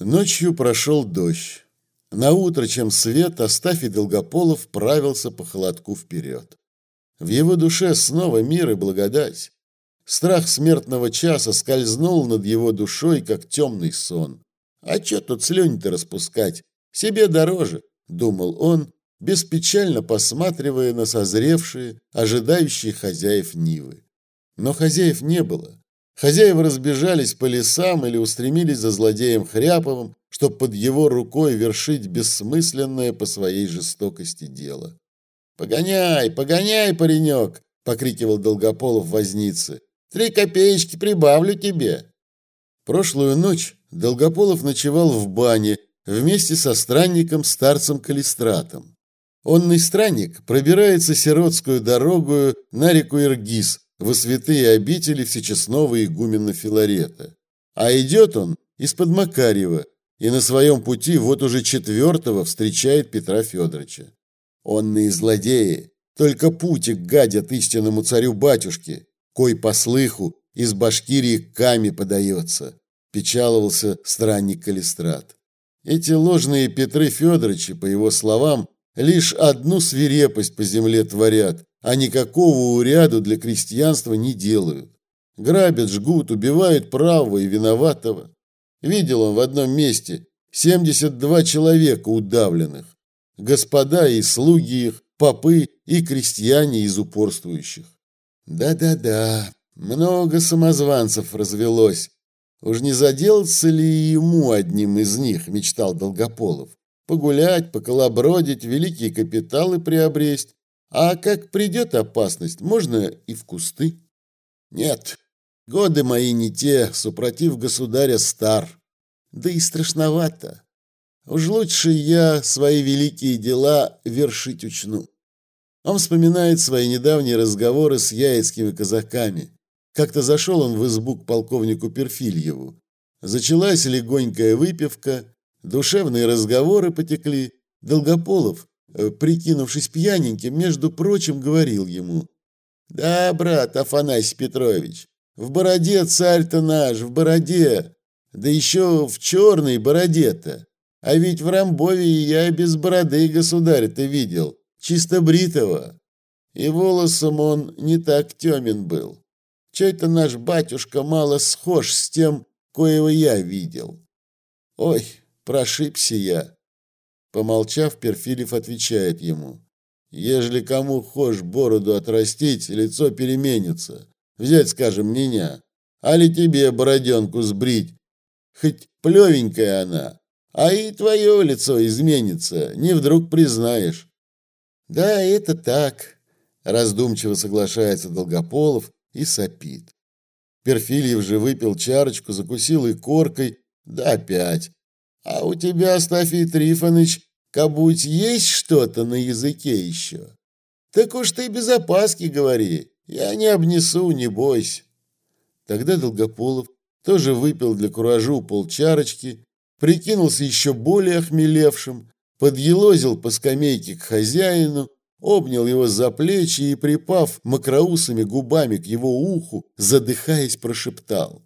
Ночью прошел дождь. На утро, чем свет, Астафий Долгополов правился по холодку вперед. В его душе снова мир и благодать. Страх смертного часа скользнул над его душой, как темный сон. «А че тут слюнь-то распускать? Себе дороже», — думал он, беспечально посматривая на созревшие, ожидающие хозяев Нивы. Но хозяев не было. Хозяева разбежались по лесам или устремились за злодеем Хряповым, чтобы под его рукой вершить бессмысленное по своей жестокости дело. «Погоняй, погоняй, паренек!» — покрикивал Долгополов возницы. «Три копеечки прибавлю тебе!» Прошлую ночь Долгополов ночевал в бане вместе со странником старцем Калистратом. Онный странник пробирается сиротскую дорогу на реку Иргиз, во святые обители всечестного игумена Филарета. А идет он из-под Макарьева, и на своем пути вот уже четвертого встречает Петра Федоровича. Онные злодеи, только путик гадят истинному царю-батюшке, кой по слыху из Башкирии Каме подается, печаловался странник Калистрат. Эти ложные Петры Федоровичи, по его словам, лишь одну свирепость по земле творят, а никакого уряду для крестьянства не делают. Грабят, жгут, убивают правого и виноватого. Видел он в одном месте 72 человека удавленных. Господа и слуги их, попы и крестьяне из упорствующих. Да-да-да, много самозванцев развелось. Уж не заделаться ли ему одним из них, мечтал Долгополов. Погулять, поколобродить, великие капиталы приобресть. А как придет опасность, можно и в кусты. Нет, годы мои не те, супротив государя стар. Да и страшновато. Уж лучше я свои великие дела вершить учну. Он вспоминает свои недавние разговоры с яицкими казаками. Как-то зашел он в избу к полковнику Перфильеву. Зачалась легонькая выпивка, душевные разговоры потекли. Долгополов, э, прикинувшись пьяненьким, между прочим, говорил ему. «Да, брат Афанасий Петрович, в бороде царь-то наш, в бороде, да еще в черной бороде-то. А ведь в Рамбове я без бороды государя-то видел, чисто бритого. И волосом он не так темен был. Чей-то наш батюшка мало схож с тем, коего я видел. Ой, прошибся я. Помолчав, Перфилев отвечает ему. Ежели кому хошь бороду отрастить, лицо переменится. Взять, скажем, меня. Али тебе бороденку сбрить. Хоть плевенькая она, а и твое лицо изменится, не вдруг признаешь. Да, это так, раздумчиво соглашается Долгополов и сопит. Перфильев же выпил чарочку, закусил и коркой, да опять. А у тебя, Астафий Трифоныч, кабуть есть что-то на языке еще? Так уж ты без опаски говори, я не обнесу, не бойся. Тогда Долгополов тоже выпил для куражу полчарочки прикинулся еще более охмелевшим, подъелозил по скамейке к хозяину, обнял его за плечи и, припав макроусами губами к его уху, задыхаясь, прошептал.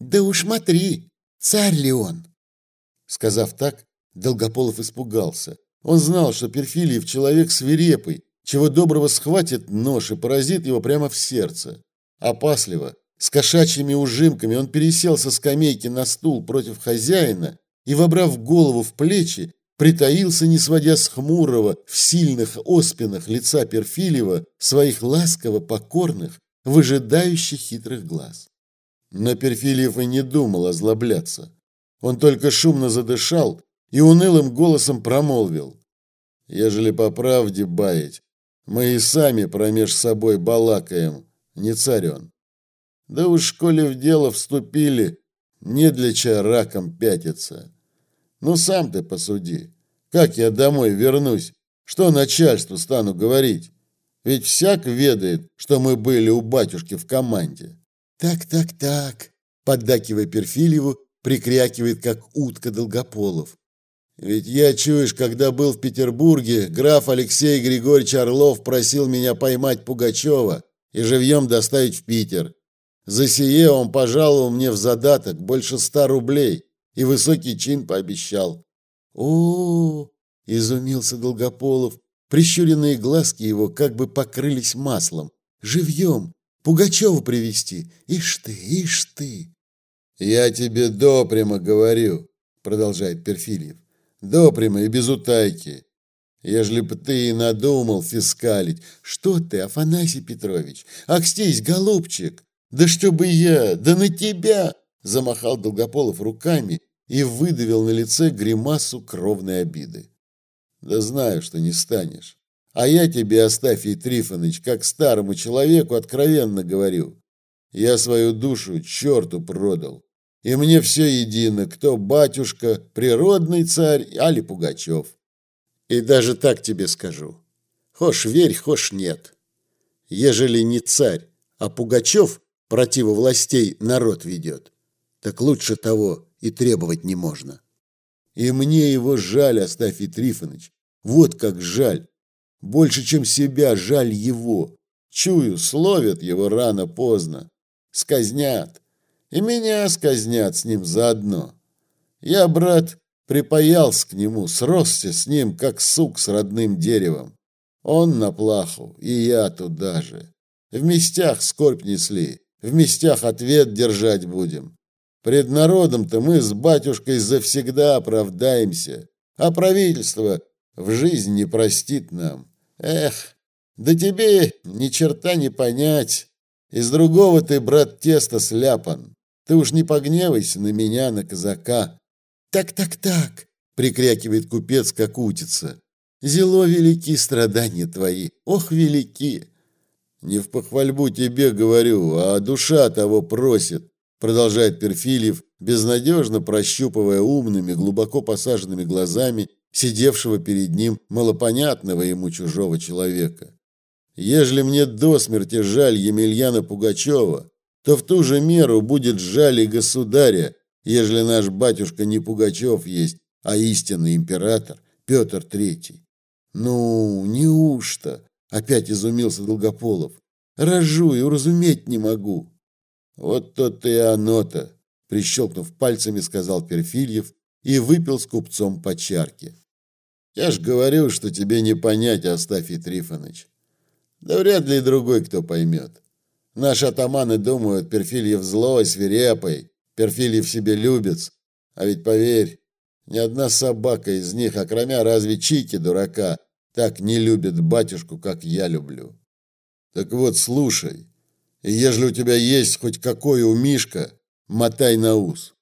«Да уж смотри, царь ли он?» Сказав так, Долгополов испугался. Он знал, что Перфильев человек свирепый, чего доброго схватит нож и поразит его прямо в сердце. Опасливо, с кошачьими ужимками он пересел со скамейки на стул против хозяина и, вобрав голову в плечи, притаился, не сводя с хмурого, в сильных оспинах лица Перфилева своих ласково покорных, выжидающих хитрых глаз. Но Перфильев и не думал озлобляться. Он только шумно задышал и унылым голосом промолвил. «Ежели по правде баять, мы и сами промеж собой балакаем, не царь он. Да уж, коли в дело вступили, не для чая раком пятиться. Ну сам ты посуди. Как я домой вернусь? Что начальству стану говорить? Ведь всяк ведает, что мы были у батюшки в команде. Так, так, так, поддакивая Перфильеву, прикрякивает, как утка Долгополов. Ведь я, чуешь, когда был в Петербурге, граф Алексей Григорьевич Орлов просил меня поймать Пугачева и живьем доставить в Питер. За сие он пожаловал мне в задаток больше ста рублей. и высокий чин пообещал. О, -о, -о изумился Долгополов. Прищуренные глазки его как бы покрылись маслом. Живьем! Пугачева привести. Ишь ты, ишь ты. Я тебе допрямо говорю, продолжает Перфильев. Допрямо и без утайки. Ежели бы ты и надумал фискалить. Что ты, Афанасий Петрович? Акстись, голубчик. Да чтобы я, да на тебя! Замахал Долгополов руками и выдавил на лице гримасу кровной обиды. Да знаю, что не станешь. А я тебе, Астафий Трифонович, как старому человеку откровенно говорю. Я свою душу черту продал. И мне все едино, кто батюшка, природный царь, али Пугачев. И даже так тебе скажу. Хошь верь, хошь нет. Ежели не царь, а Пугачев против властей народ ведет, так лучше того и требовать не можно. И мне его жаль, Астафий Трифонович. Вот как жаль. Больше, чем себя, жаль его. Чую, словят его рано-поздно. Сказнят. И меня сказнят с ним заодно. Я, брат, припаялся к нему, сросся с ним, как сук с родным деревом. Он на плаху, и я туда же. В местях скорбь несли, в местях ответ держать будем. Пред народом-то мы с батюшкой завсегда оправдаемся, а правительство в жизнь не простит нам. Эх, да тебе ни черта не понять. Из другого ты, брат, тесто сляпан. Ты уж не погневайся на меня, на казака. Так-так-так, прикрякивает купец, как утица. Зело велики страдания твои, ох, велики. Не в похвальбу тебе говорю, а душа того просит, продолжает Перфильев, безнадежно прощупывая умными, глубоко посаженными глазами сидевшего перед ним малопонятного ему чужого человека. Ежели мне до смерти жаль Емельяна Пугачева, то в ту же меру будет жаль и государя, ежели наш батюшка не Пугачев есть, а истинный император Петр Третий. Ну, неужто? Опять изумился Долгополов. Рожу и уразуметь не могу. Вот то-то и оно-то, прищелкнув пальцами, сказал Перфильев и выпил с купцом по чарке. Я ж говорю, что тебе не понять, Астафий Трифонович. Да вряд ли другой кто поймет. Наши атаманы думают, Перфильев злой, свирепый, Перфильев себе любец. А ведь поверь, ни одна собака из них, окромя разве Чики, дурака, так не любит батюшку, как я люблю. Так вот, слушай, и ежели у тебя есть хоть какой у Мишка, мотай на ус.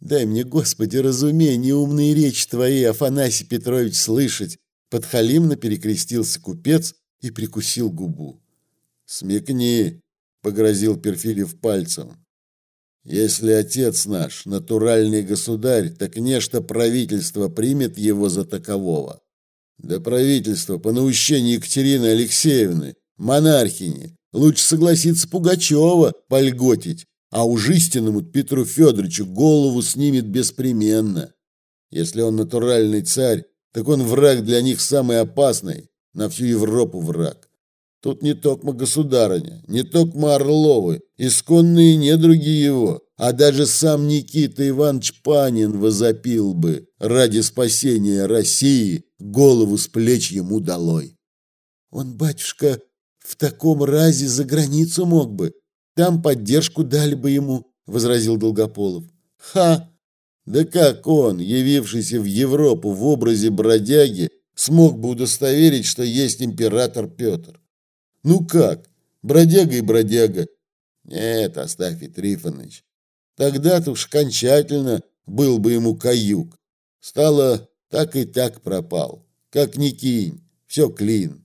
Дай мне, Господи, разумение, умные речи твои, Афанасий Петрович, слышать. Подхалимно перекрестился купец и прикусил губу. Смекни, погрозил Перфильев пальцем. Если отец наш натуральный государь, так нечто правительство примет его за такового. Да правительство по наущению Екатерины Алексеевны, монархини, лучше согласиться Пугачева польготить, а уж истинному Петру Федоровичу голову снимет беспременно. Если он натуральный царь, так он враг для них самый опасный, на всю Европу враг. Тут не только государыня, не только Орловы, исконные недруги его, а даже сам Никита Иванович Панин возопил бы ради спасения России голову с плеч ему долой. Он, батюшка, в таком разе за границу мог бы, там поддержку дали бы ему, возразил Долгополов. Ха! Да как он, явившийся в Европу в образе бродяги, смог бы удостоверить, что есть император Петр? Ну как? Бродяга и бродяга. Нет, Астафий Трифонович, тогда-то уж окончательно был бы ему каюк. Стало так и так пропал. Как ни кинь, все клин.